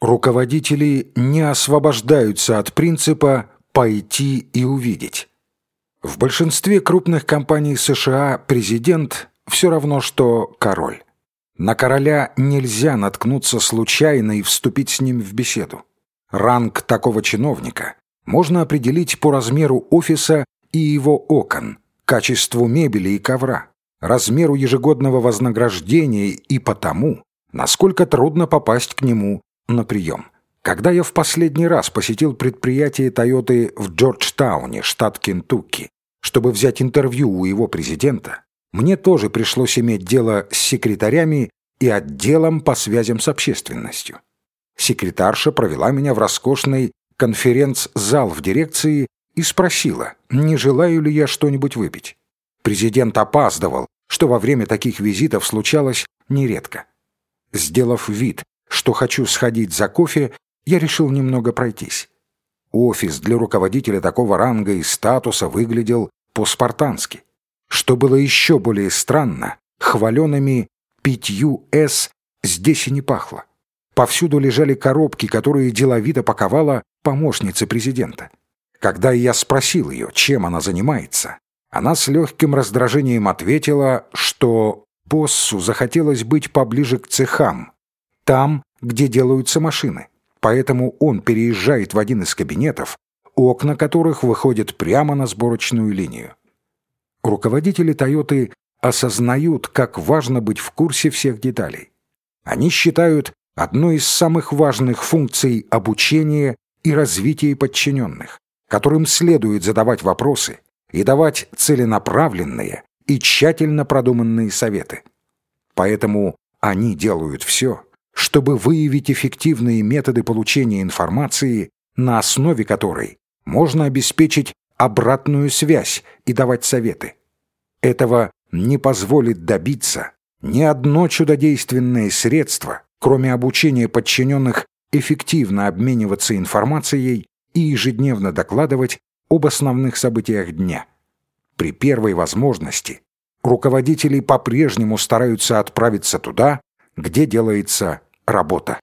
Руководители не освобождаются от принципа «пойти и увидеть». В большинстве крупных компаний США президент все равно, что король. На короля нельзя наткнуться случайно и вступить с ним в беседу. Ранг такого чиновника можно определить по размеру офиса и его окон, качеству мебели и ковра, размеру ежегодного вознаграждения и потому, насколько трудно попасть к нему на прием. Когда я в последний раз посетил предприятие Тойоты в Джорджтауне, штат Кентукки, чтобы взять интервью у его президента, мне тоже пришлось иметь дело с секретарями и отделом по связям с общественностью. Секретарша провела меня в роскошный конференц-зал в дирекции и спросила, не желаю ли я что-нибудь выпить. Президент опаздывал, что во время таких визитов случалось нередко. Сделав вид, что хочу сходить за кофе, я решил немного пройтись. Офис для руководителя такого ранга и статуса выглядел по-спартански. Что было еще более странно, хваленными пятью «С» здесь и не пахло. Повсюду лежали коробки, которые деловито паковала помощница президента. Когда я спросил ее, чем она занимается, она с легким раздражением ответила, что боссу захотелось быть поближе к цехам, там, где делаются машины. Поэтому он переезжает в один из кабинетов, окна которых выходят прямо на сборочную линию. Руководители «Тойоты» осознают, как важно быть в курсе всех деталей. Они считают одной из самых важных функций обучения и развития подчиненных, которым следует задавать вопросы и давать целенаправленные и тщательно продуманные советы. Поэтому они делают все, чтобы выявить эффективные методы получения информации, на основе которой можно обеспечить обратную связь и давать советы. Этого не позволит добиться ни одно чудодейственное средство, кроме обучения подчиненных эффективно обмениваться информацией и ежедневно докладывать об основных событиях дня. При первой возможности руководители по-прежнему стараются отправиться туда, где делается работа.